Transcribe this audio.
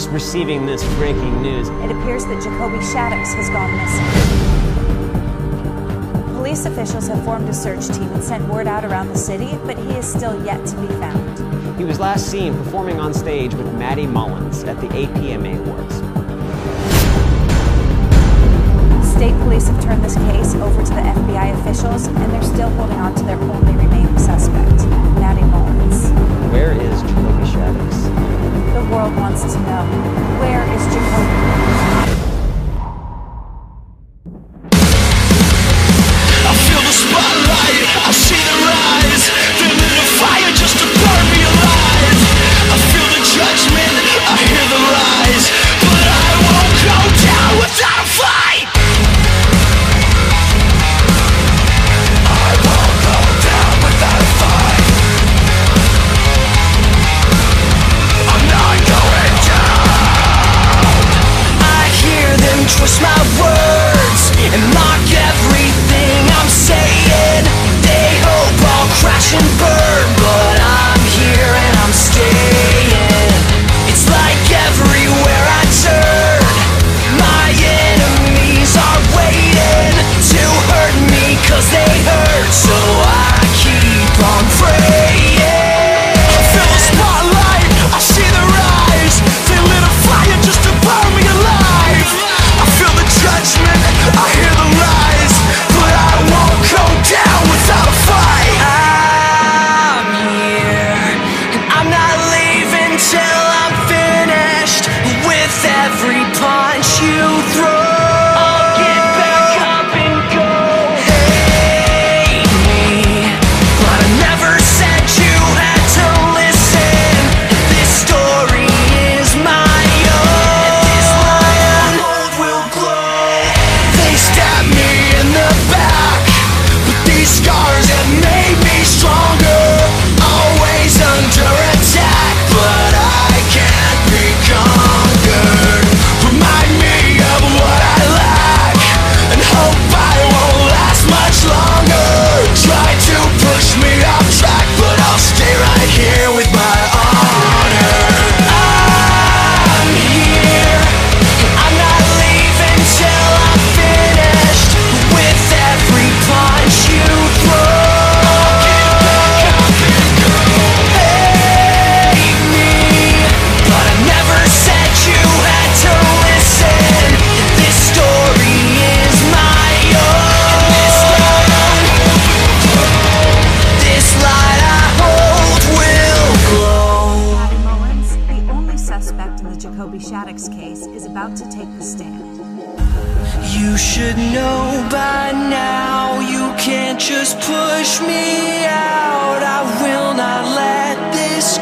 just receiving this breaking news. It appears that Jacoby Shaddix has gone missing. Police officials have formed a search team and sent word out around the city, but he is still yet to be found. He was last seen performing on stage with Matty Mullins at the APMA Awards. State police have turned this case over to the FBI officials and every punch you throw. is about to take the stand. You should know by now you can't just push me out. I will not let this